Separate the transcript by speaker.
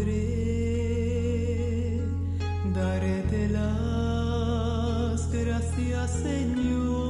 Speaker 1: podré darte las gracias, Señor,